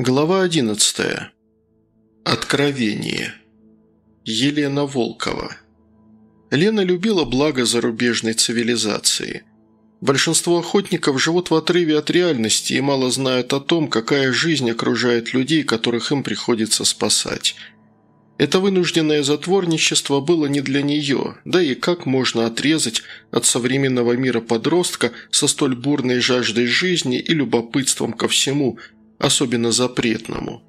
Глава 11. Откровение. Елена Волкова. Лена любила благо зарубежной цивилизации. Большинство охотников живут в отрыве от реальности и мало знают о том, какая жизнь окружает людей, которых им приходится спасать. Это вынужденное затворничество было не для нее, да и как можно отрезать от современного мира подростка со столь бурной жаждой жизни и любопытством ко всему – особенно запретному.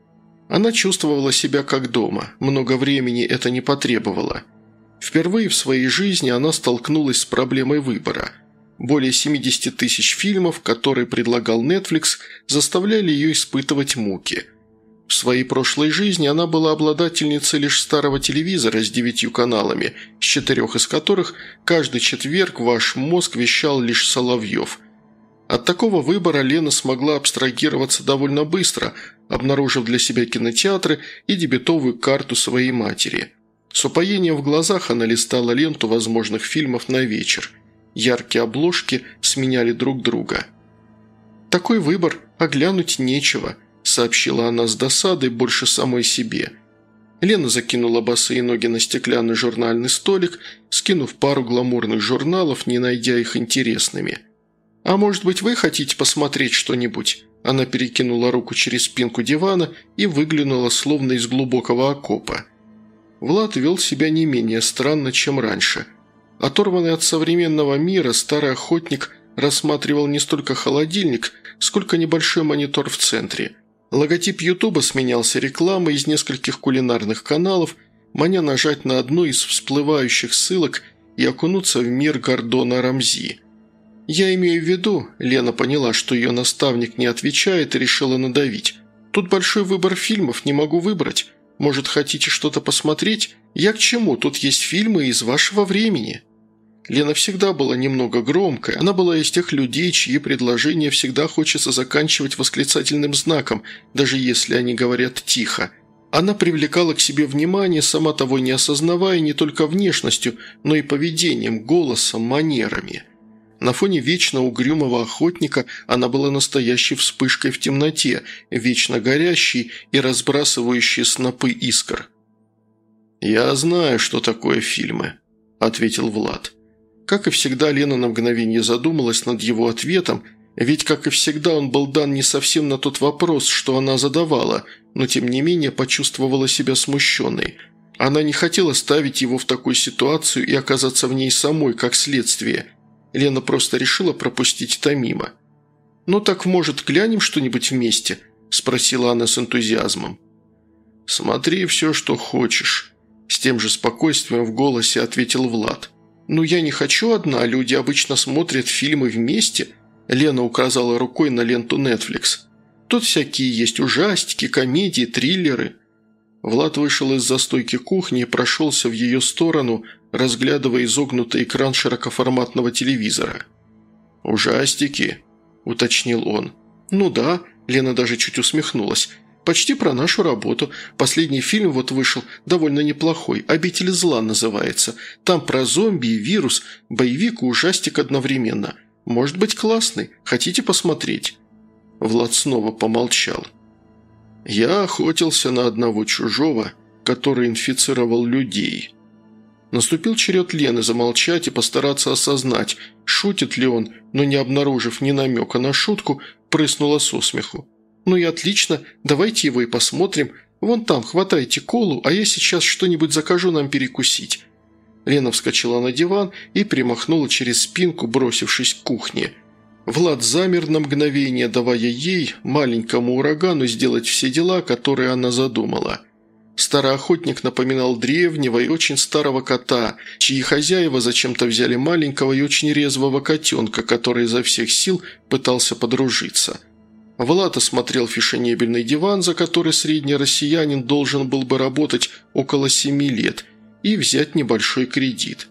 Она чувствовала себя как дома, много времени это не потребовало. Впервые в своей жизни она столкнулась с проблемой выбора. Более 70 тысяч фильмов, которые предлагал Netflix, заставляли ее испытывать муки. В своей прошлой жизни она была обладательницей лишь старого телевизора с девятью каналами, с четырех из которых каждый четверг ваш мозг вещал лишь Соловьев – от такого выбора Лена смогла абстрагироваться довольно быстро, обнаружив для себя кинотеатры и дебетовую карту своей матери. С упоением в глазах она листала ленту возможных фильмов на вечер. Яркие обложки сменяли друг друга. «Такой выбор, а глянуть нечего», – сообщила она с досадой больше самой себе. Лена закинула босые ноги на стеклянный журнальный столик, скинув пару гламурных журналов, не найдя их интересными – «А может быть, вы хотите посмотреть что-нибудь?» Она перекинула руку через спинку дивана и выглянула словно из глубокого окопа. Влад вел себя не менее странно, чем раньше. Оторванный от современного мира, старый охотник рассматривал не столько холодильник, сколько небольшой монитор в центре. Логотип Ютуба сменялся рекламой из нескольких кулинарных каналов, маня нажать на одну из всплывающих ссылок и окунуться в мир Гордона Рамзи – «Я имею в виду...» – Лена поняла, что ее наставник не отвечает и решила надавить. «Тут большой выбор фильмов, не могу выбрать. Может, хотите что-то посмотреть? Я к чему? Тут есть фильмы из вашего времени». Лена всегда была немного громкой. Она была из тех людей, чьи предложения всегда хочется заканчивать восклицательным знаком, даже если они говорят тихо. Она привлекала к себе внимание, сама того не осознавая не только внешностью, но и поведением, голосом, манерами. На фоне вечно угрюмого охотника она была настоящей вспышкой в темноте, вечно горящей и разбрасывающей снопы искр. «Я знаю, что такое фильмы», – ответил Влад. Как и всегда, Лена на мгновение задумалась над его ответом, ведь, как и всегда, он был дан не совсем на тот вопрос, что она задавала, но тем не менее почувствовала себя смущенной. Она не хотела ставить его в такую ситуацию и оказаться в ней самой, как следствие – Лена просто решила пропустить это мимо. «Ну так, может, глянем что-нибудь вместе?» – спросила она с энтузиазмом. «Смотри все, что хочешь», – с тем же спокойствием в голосе ответил Влад. «Ну я не хочу одна, люди обычно смотрят фильмы вместе», – Лена указала рукой на ленту Netflix. «Тут всякие есть ужастики, комедии, триллеры». Влад вышел из застойки кухни и прошелся в ее сторону – разглядывая изогнутый экран широкоформатного телевизора. «Ужастики», – уточнил он. «Ну да», – Лена даже чуть усмехнулась. «Почти про нашу работу. Последний фильм вот вышел, довольно неплохой. «Обитель зла» называется. Там про зомби и вирус, боевик и ужастик одновременно. Может быть классный. Хотите посмотреть?» Влад снова помолчал. «Я охотился на одного чужого, который инфицировал людей». Наступил черед Лены замолчать и постараться осознать, шутит ли он, но не обнаружив ни намека на шутку, прыснула со смеху. «Ну и отлично, давайте его и посмотрим. Вон там, хватайте колу, а я сейчас что-нибудь закажу нам перекусить». Лена вскочила на диван и примахнула через спинку, бросившись к кухне. Влад замер на мгновение, давая ей, маленькому урагану, сделать все дела, которые она задумала – Старый охотник напоминал древнего и очень старого кота, чьи хозяева зачем-то взяли маленького и очень резвого котенка, который изо всех сил пытался подружиться. Влад осмотрел фешенебельный диван, за который средний россиянин должен был бы работать около семи лет, и взять небольшой кредит.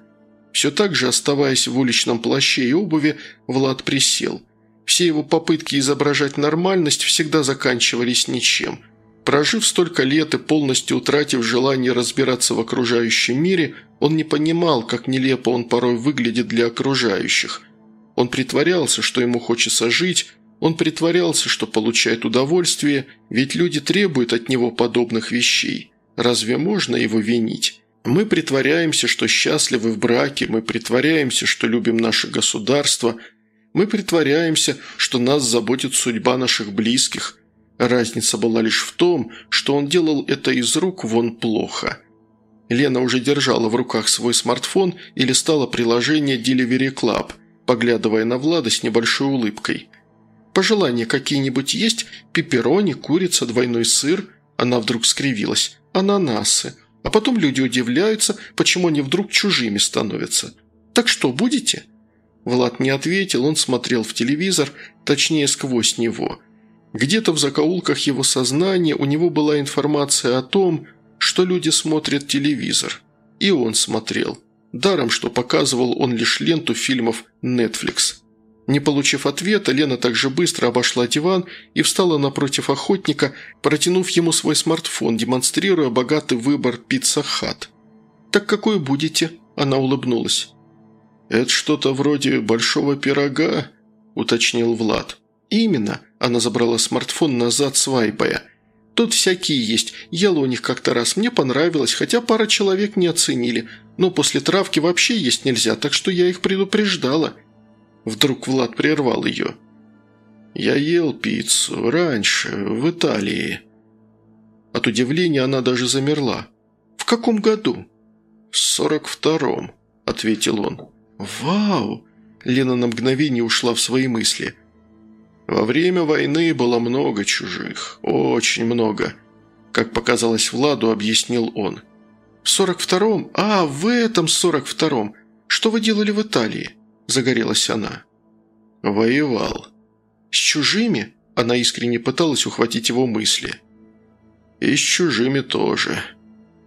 Все так же, оставаясь в уличном плаще и обуви, Влад присел. Все его попытки изображать нормальность всегда заканчивались ничем – Прожив столько лет и полностью утратив желание разбираться в окружающем мире, он не понимал, как нелепо он порой выглядит для окружающих. Он притворялся, что ему хочется жить, Он притворялся, что получает удовольствие, ведь люди требуют от него подобных вещей. Разве можно его винить? Мы притворяемся, что счастливы в браке, мы притворяемся, что любим наше государство, мы притворяемся, что нас заботит судьба наших близких. Разница была лишь в том, что он делал это из рук вон плохо. Лена уже держала в руках свой смартфон и листала приложение Delivery Club, поглядывая на Влада с небольшой улыбкой. «Пожелания какие-нибудь есть? Пепперони, курица, двойной сыр?» Она вдруг скривилась. «Ананасы. А потом люди удивляются, почему они вдруг чужими становятся. Так что, будете?» Влад не ответил, он смотрел в телевизор, точнее сквозь него. Где-то в закоулках его сознания у него была информация о том, что люди смотрят телевизор. И он смотрел. Даром, что показывал он лишь ленту фильмов Netflix. Не получив ответа, Лена также быстро обошла диван и встала напротив охотника, протянув ему свой смартфон, демонстрируя богатый выбор Pizza Hut. «Так какой будете?» – она улыбнулась. «Это что-то вроде большого пирога?» – уточнил Влад. «Именно», – она забрала смартфон назад, свайпая – Тут всякие есть. Ела у них как-то раз. Мне понравилось, хотя пара человек не оценили. Но после травки вообще есть нельзя, так что я их предупреждала». Вдруг Влад прервал ее. «Я ел пиццу раньше, в Италии». От удивления она даже замерла. «В каком году?» «В сорок втором», — ответил он. «Вау!» Лена на мгновение ушла в свои мысли – во время войны было много чужих, очень много. Как показалось Владу, объяснил он. «В сорок втором? А, в этом сорок втором. Что вы делали в Италии?» – загорелась она. «Воевал». «С чужими?» – она искренне пыталась ухватить его мысли. «И с чужими тоже».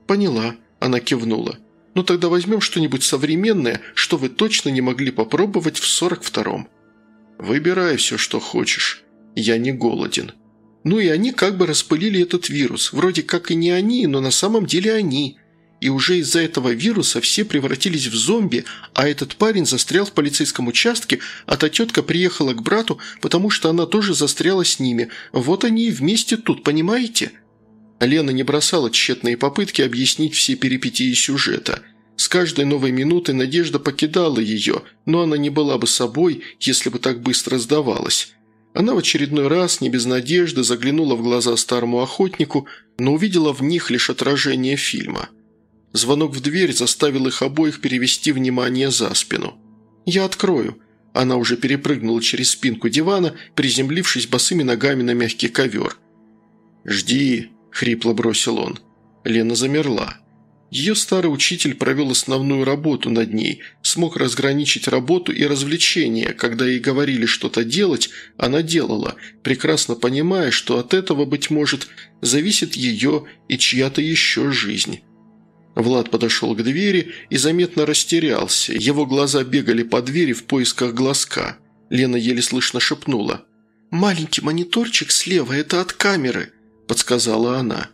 «Поняла», – она кивнула. «Ну тогда возьмем что-нибудь современное, что вы точно не могли попробовать в сорок втором». «Выбирай все, что хочешь. Я не голоден». Ну и они как бы распылили этот вирус. Вроде как и не они, но на самом деле они. И уже из-за этого вируса все превратились в зомби, а этот парень застрял в полицейском участке, а та тетка приехала к брату, потому что она тоже застряла с ними. Вот они и вместе тут, понимаете?» Лена не бросала тщетные попытки объяснить все перипетии сюжета – с каждой новой минутой надежда покидала ее, но она не была бы собой, если бы так быстро сдавалась. Она в очередной раз, не без надежды, заглянула в глаза старому охотнику, но увидела в них лишь отражение фильма. Звонок в дверь заставил их обоих перевести внимание за спину. «Я открою». Она уже перепрыгнула через спинку дивана, приземлившись босыми ногами на мягкий ковер. «Жди», – хрипло бросил он. Лена замерла. Ее старый учитель провел основную работу над ней, смог разграничить работу и развлечения. Когда ей говорили что-то делать, она делала, прекрасно понимая, что от этого, быть может, зависит ее и чья-то еще жизнь. Влад подошел к двери и заметно растерялся. Его глаза бегали по двери в поисках глазка. Лена еле слышно шепнула. «Маленький мониторчик слева – это от камеры», – подсказала она.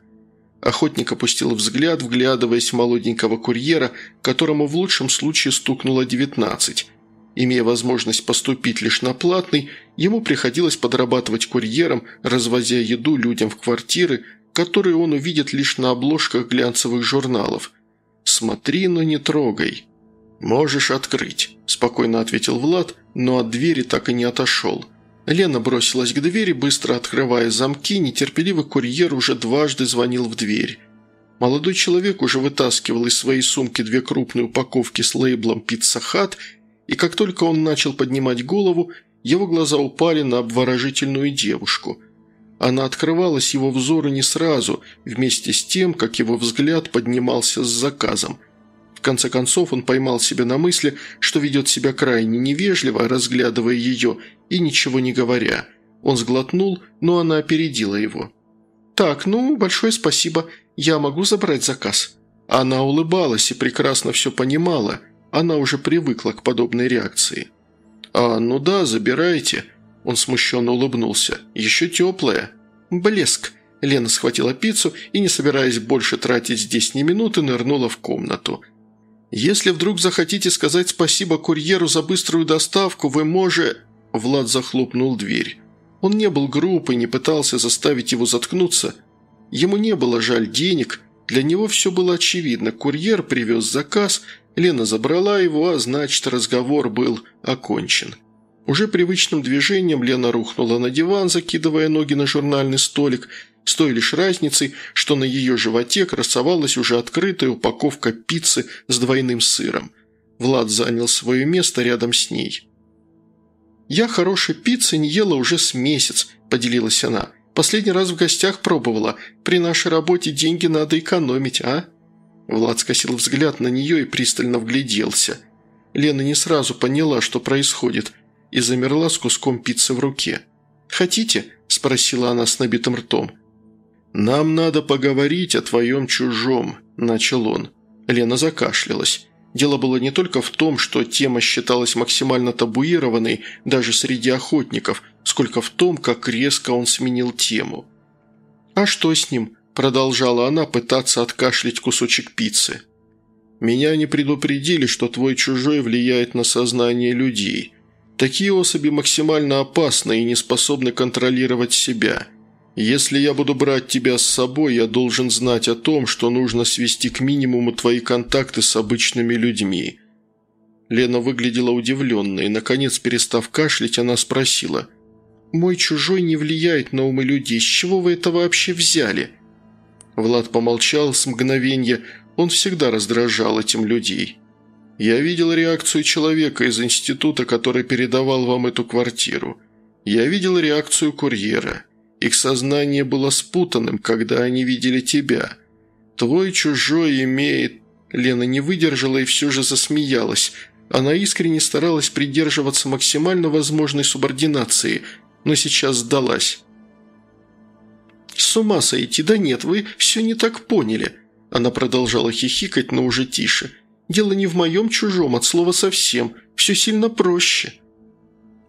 Охотник опустил взгляд, вглядываясь в молоденького курьера, которому в лучшем случае стукнуло 19. Имея возможность поступить лишь на платный, ему приходилось подрабатывать курьером, развозя еду людям в квартиры, которые он увидит лишь на обложках глянцевых журналов. «Смотри, но не трогай». «Можешь открыть», – спокойно ответил Влад, но от двери так и не отошел – Лена бросилась к двери, быстро открывая замки, нетерпеливый курьер уже дважды звонил в дверь. Молодой человек уже вытаскивал из своей сумки две крупные упаковки с лейблом «Пицца Хат», и как только он начал поднимать голову, его глаза упали на обворожительную девушку. Она открывалась его взору не сразу, вместе с тем, как его взгляд поднимался с заказом. В конце концов он поймал себя на мысли, что ведет себя крайне невежливо, разглядывая ее и ничего не говоря. Он сглотнул, но она опередила его. «Так, ну, большое спасибо. Я могу забрать заказ?» Она улыбалась и прекрасно все понимала. Она уже привыкла к подобной реакции. «А, ну да, забирайте». Он смущенно улыбнулся. «Еще теплая». «Блеск». Лена схватила пиццу и, не собираясь больше тратить здесь ни минуты, нырнула в комнату – «Если вдруг захотите сказать спасибо курьеру за быструю доставку, вы можете...» Влад захлопнул дверь. Он не был груб и не пытался заставить его заткнуться. Ему не было жаль денег, для него все было очевидно. Курьер привез заказ, Лена забрала его, а значит разговор был окончен. Уже привычным движением Лена рухнула на диван, закидывая ноги на журнальный столик, с той лишь разницей, что на ее животе красовалась уже открытая упаковка пиццы с двойным сыром. Влад занял свое место рядом с ней. «Я хорошей пиццы не ела уже с месяц», – поделилась она. «Последний раз в гостях пробовала. При нашей работе деньги надо экономить, а?» Влад скосил взгляд на нее и пристально вгляделся. Лена не сразу поняла, что происходит, и замерла с куском пиццы в руке. «Хотите?» – спросила она с набитым ртом. «Нам надо поговорить о твоем чужом», – начал он. Лена закашлялась. Дело было не только в том, что тема считалась максимально табуированной даже среди охотников, сколько в том, как резко он сменил тему. «А что с ним?» – продолжала она пытаться откашлять кусочек пиццы. «Меня не предупредили, что твой чужой влияет на сознание людей. Такие особи максимально опасны и не способны контролировать себя». Если я буду брать тебя с собой, я должен знать о том, что нужно свести к минимуму твои контакты с обычными людьми». Лена выглядела удивленной, и, наконец, перестав кашлять, она спросила. «Мой чужой не влияет на умы людей. С чего вы это вообще взяли?» Влад помолчал с мгновенья. Он всегда раздражал этим людей. «Я видел реакцию человека из института, который передавал вам эту квартиру. Я видел реакцию курьера. Их сознание было спутанным, когда они видели тебя. Твой чужой имеет...» Лена не выдержала и все же засмеялась. Она искренне старалась придерживаться максимально возможной субординации, но сейчас сдалась. «С ума сойти, да нет, вы все не так поняли». Она продолжала хихикать, но уже тише. «Дело не в моем чужом, от слова совсем. Все сильно проще».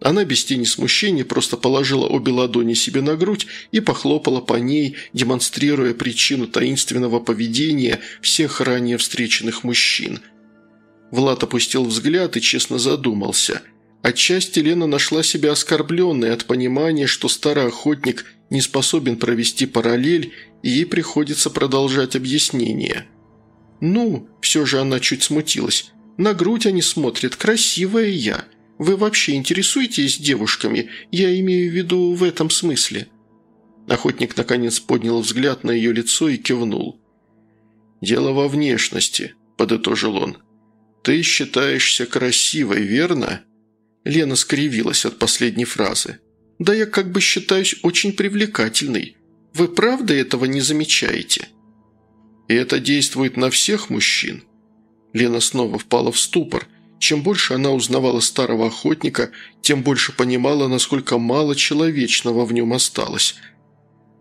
Она без тени смущения просто положила обе ладони себе на грудь и похлопала по ней, демонстрируя причину таинственного поведения всех ранее встреченных мужчин. Влад опустил взгляд и честно задумался. Отчасти Лена нашла себя оскорбленной от понимания, что старый охотник не способен провести параллель, и ей приходится продолжать объяснение. «Ну», – все же она чуть смутилась, – «на грудь они смотрят, красивая я». Вы вообще интересуетесь девушками? Я имею в виду в этом смысле». Охотник наконец поднял взгляд на ее лицо и кивнул. «Дело во внешности», – подытожил он. «Ты считаешься красивой, верно?» Лена скривилась от последней фразы. «Да я как бы считаюсь очень привлекательной. Вы правда этого не замечаете?» «И это действует на всех мужчин?» Лена снова впала в ступор – чем больше она узнавала старого охотника, тем больше понимала, насколько мало человечного в нем осталось.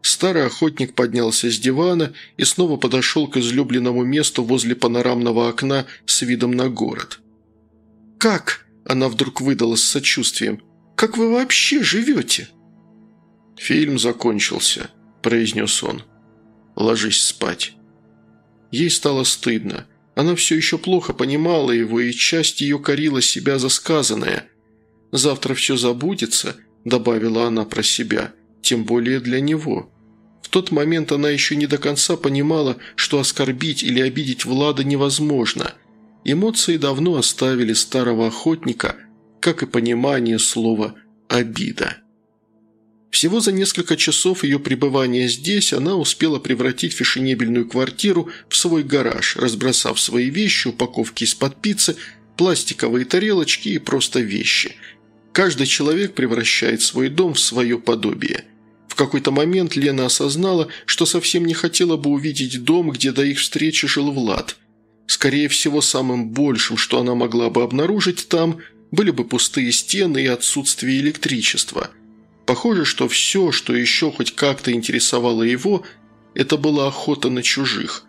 Старый охотник поднялся с дивана и снова подошел к излюбленному месту возле панорамного окна с видом на город. «Как?» – она вдруг выдала с сочувствием. «Как вы вообще живете?» «Фильм закончился», – произнес он. «Ложись спать». Ей стало стыдно – она все еще плохо понимала его, и часть ее корила себя за сказанное. «Завтра все забудется», – добавила она про себя, – «тем более для него». В тот момент она еще не до конца понимала, что оскорбить или обидеть Влада невозможно. Эмоции давно оставили старого охотника, как и понимание слова «обида». Всего за несколько часов ее пребывания здесь она успела превратить фешенебельную квартиру в свой гараж, разбросав свои вещи, упаковки из-под пиццы, пластиковые тарелочки и просто вещи. Каждый человек превращает свой дом в свое подобие. В какой-то момент Лена осознала, что совсем не хотела бы увидеть дом, где до их встречи жил Влад. Скорее всего, самым большим, что она могла бы обнаружить там, были бы пустые стены и отсутствие электричества – Похоже, что все, что еще хоть как-то интересовало его, это была охота на чужих.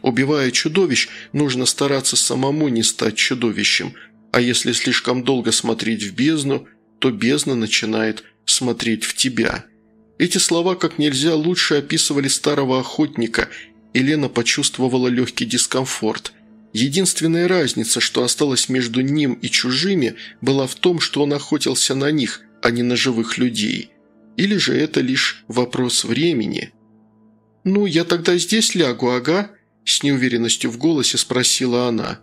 Убивая чудовищ, нужно стараться самому не стать чудовищем, а если слишком долго смотреть в бездну, то бездна начинает смотреть в тебя. Эти слова как нельзя лучше описывали старого охотника, и Лена почувствовала легкий дискомфорт. Единственная разница, что осталась между ним и чужими, была в том, что он охотился на них – а не на живых людей. Или же это лишь вопрос времени? «Ну, я тогда здесь лягу, ага?» С неуверенностью в голосе спросила она.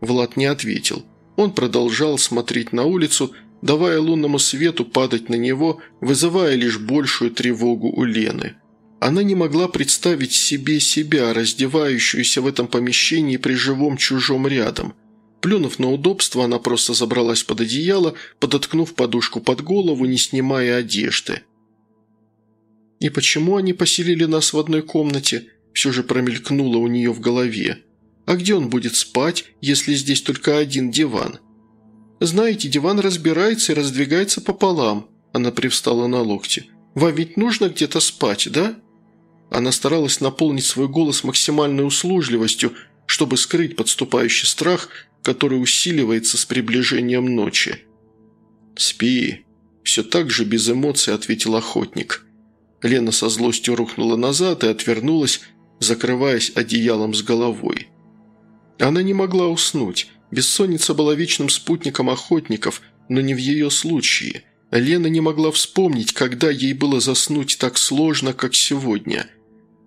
Влад не ответил. Он продолжал смотреть на улицу, давая лунному свету падать на него, вызывая лишь большую тревогу у Лены. Она не могла представить себе себя, раздевающуюся в этом помещении при живом чужом рядом. Плюнув на удобство, она просто забралась под одеяло, подоткнув подушку под голову, не снимая одежды. «И почему они поселили нас в одной комнате?» все же промелькнуло у нее в голове. «А где он будет спать, если здесь только один диван?» «Знаете, диван разбирается и раздвигается пополам», она привстала на локте. «Вам ведь нужно где-то спать, да?» Она старалась наполнить свой голос максимальной услужливостью, чтобы скрыть подступающий страх, который усиливается с приближением ночи. «Спи», – все так же без эмоций ответил охотник. Лена со злостью рухнула назад и отвернулась, закрываясь одеялом с головой. Она не могла уснуть. Бессонница была вечным спутником охотников, но не в ее случае. Лена не могла вспомнить, когда ей было заснуть так сложно, как сегодня.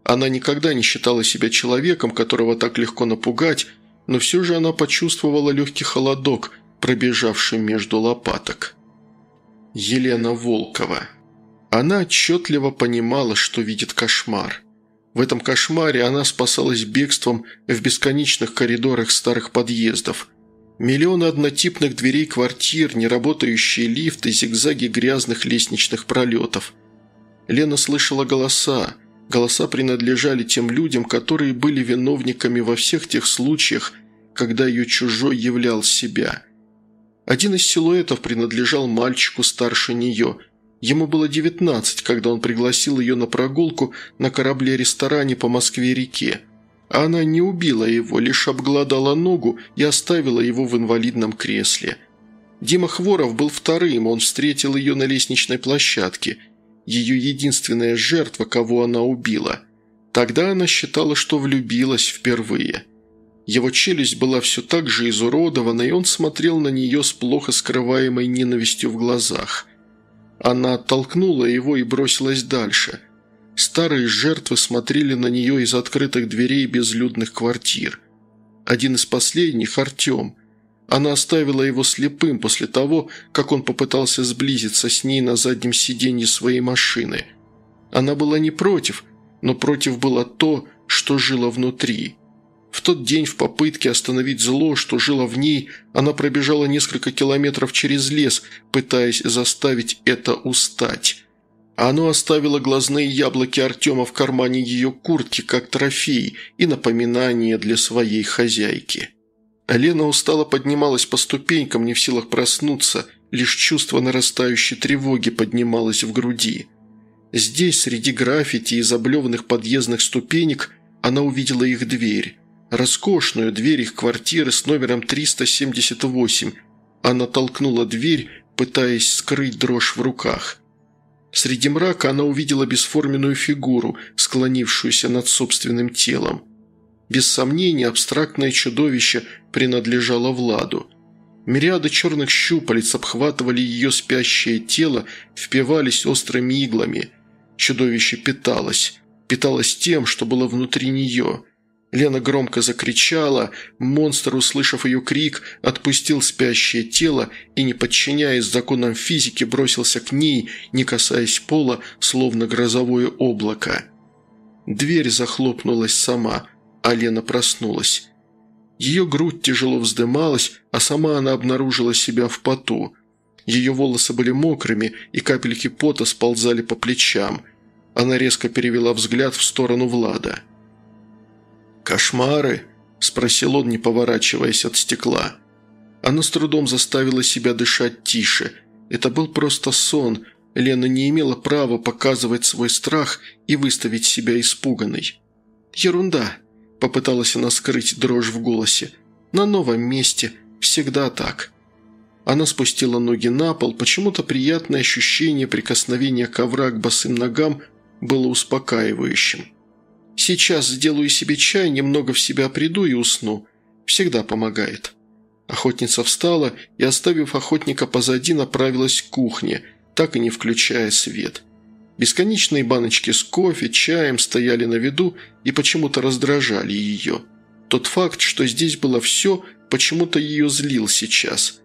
Она никогда не считала себя человеком, которого так легко напугать, но все же она почувствовала легкий холодок, пробежавший между лопаток. Елена Волкова. Она отчетливо понимала, что видит кошмар. В этом кошмаре она спасалась бегством в бесконечных коридорах старых подъездов. Миллионы однотипных дверей квартир, неработающие лифты, зигзаги грязных лестничных пролетов. Лена слышала голоса. Голоса принадлежали тем людям, которые были виновниками во всех тех случаях, когда ее чужой являл себя. Один из силуэтов принадлежал мальчику старше нее – Ему было 19, когда он пригласил ее на прогулку на корабле-ресторане по Москве-реке. Она не убила его, лишь обглодала ногу и оставила его в инвалидном кресле. Дима Хворов был вторым, он встретил ее на лестничной площадке. Ее единственная жертва, кого она убила. Тогда она считала, что влюбилась впервые. Его челюсть была все так же изуродована, и он смотрел на нее с плохо скрываемой ненавистью в глазах – она оттолкнула его и бросилась дальше. Старые жертвы смотрели на нее из открытых дверей безлюдных квартир. Один из последних – Артем. Она оставила его слепым после того, как он попытался сблизиться с ней на заднем сиденье своей машины. Она была не против, но против было то, что жило внутри – в тот день в попытке остановить зло, что жило в ней, она пробежала несколько километров через лес, пытаясь заставить это устать. Оно оставило глазные яблоки Артема в кармане ее куртки, как трофей и напоминание для своей хозяйки. Лена устало поднималась по ступенькам, не в силах проснуться, лишь чувство нарастающей тревоги поднималось в груди. Здесь, среди граффити и заблеванных подъездных ступенек, она увидела их дверь роскошную дверь их квартиры с номером 378. Она толкнула дверь, пытаясь скрыть дрожь в руках. Среди мрака она увидела бесформенную фигуру, склонившуюся над собственным телом. Без сомнения, абстрактное чудовище принадлежало Владу. Мириады черных щупалец обхватывали ее спящее тело, впивались острыми иглами. Чудовище питалось. Питалось тем, что было внутри нее – Лена громко закричала, монстр, услышав ее крик, отпустил спящее тело и, не подчиняясь законам физики, бросился к ней, не касаясь пола, словно грозовое облако. Дверь захлопнулась сама, а Лена проснулась. Ее грудь тяжело вздымалась, а сама она обнаружила себя в поту. Ее волосы были мокрыми, и капельки пота сползали по плечам. Она резко перевела взгляд в сторону Влада. «Кошмары?» – спросил он, не поворачиваясь от стекла. Она с трудом заставила себя дышать тише. Это был просто сон. Лена не имела права показывать свой страх и выставить себя испуганной. «Ерунда», – попыталась она скрыть дрожь в голосе. «На новом месте. Всегда так». Она спустила ноги на пол, почему-то приятное ощущение прикосновения ковра к босым ногам было успокаивающим. Сейчас сделаю себе чай, немного в себя приду и усну. Всегда помогает». Охотница встала и, оставив охотника позади, направилась к кухне, так и не включая свет. Бесконечные баночки с кофе, чаем стояли на виду и почему-то раздражали ее. Тот факт, что здесь было все, почему-то ее злил сейчас.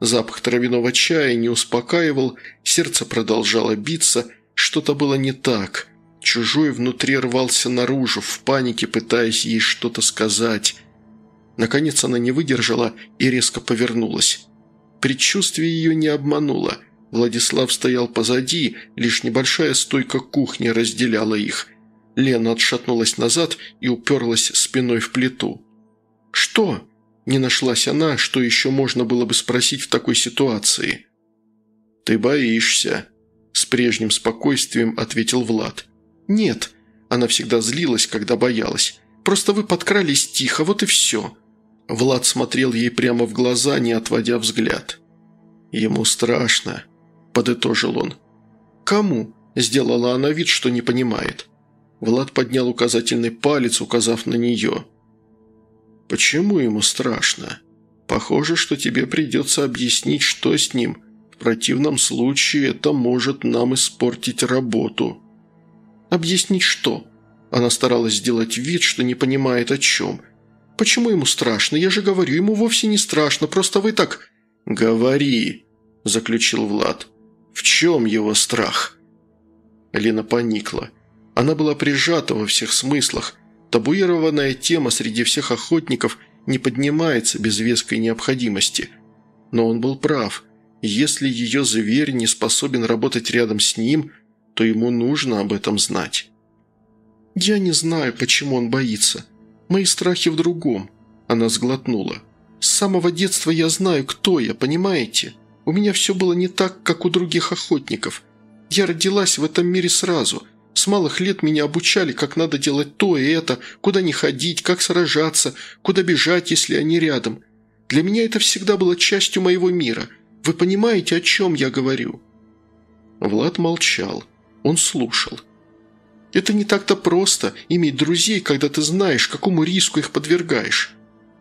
Запах травяного чая не успокаивал, сердце продолжало биться, что-то было не так. Чужой внутри рвался наружу, в панике пытаясь ей что-то сказать. Наконец она не выдержала и резко повернулась. Предчувствие ее не обмануло. Владислав стоял позади, лишь небольшая стойка кухни разделяла их. Лена отшатнулась назад и уперлась спиной в плиту. «Что?» – не нашлась она, что еще можно было бы спросить в такой ситуации. «Ты боишься», – с прежним спокойствием ответил Влад. «Нет», – она всегда злилась, когда боялась. «Просто вы подкрались тихо, вот и все». Влад смотрел ей прямо в глаза, не отводя взгляд. «Ему страшно», – подытожил он. «Кому?» – сделала она вид, что не понимает. Влад поднял указательный палец, указав на нее. «Почему ему страшно? Похоже, что тебе придется объяснить, что с ним. В противном случае это может нам испортить работу». «Объяснить что?» Она старалась сделать вид, что не понимает о чем – Почему ему страшно? Я же говорю, ему вовсе не страшно, просто вы так...» «Говори», – заключил Влад. «В чем его страх?» Лена поникла. Она была прижата во всех смыслах. Табуированная тема среди всех охотников не поднимается без веской необходимости. Но он был прав. Если ее зверь не способен работать рядом с ним, то ему нужно об этом знать. «Я не знаю, почему он боится», Мои страхи в другом». Она сглотнула. «С самого детства я знаю, кто я, понимаете? У меня все было не так, как у других охотников. Я родилась в этом мире сразу. С малых лет меня обучали, как надо делать то и это, куда не ходить, как сражаться, куда бежать, если они рядом. Для меня это всегда было частью моего мира. Вы понимаете, о чем я говорю?» Влад молчал. Он слушал. Это не так-то просто – иметь друзей, когда ты знаешь, какому риску их подвергаешь.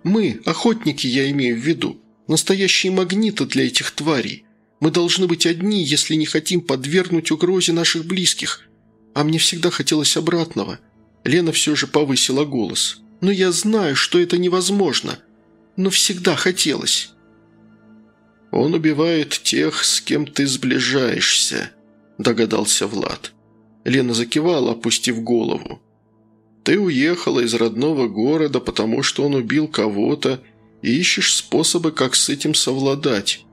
Мы, охотники, я имею в виду, настоящие магниты для этих тварей. Мы должны быть одни, если не хотим подвергнуть угрозе наших близких. А мне всегда хотелось обратного. Лена все же повысила голос. Но я знаю, что это невозможно. Но всегда хотелось. «Он убивает тех, с кем ты сближаешься», – догадался Влад. Лена закивала, опустив голову. «Ты уехала из родного города, потому что он убил кого-то, и ищешь способы, как с этим совладать.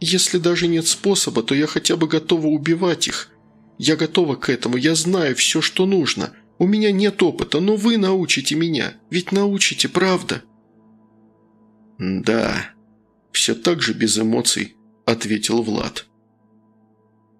Если даже нет способа, то я хотя бы готова убивать их. Я готова к этому, я знаю все, что нужно. У меня нет опыта, но вы научите меня. Ведь научите, правда?» «Да», – все так же без эмоций ответил Влад.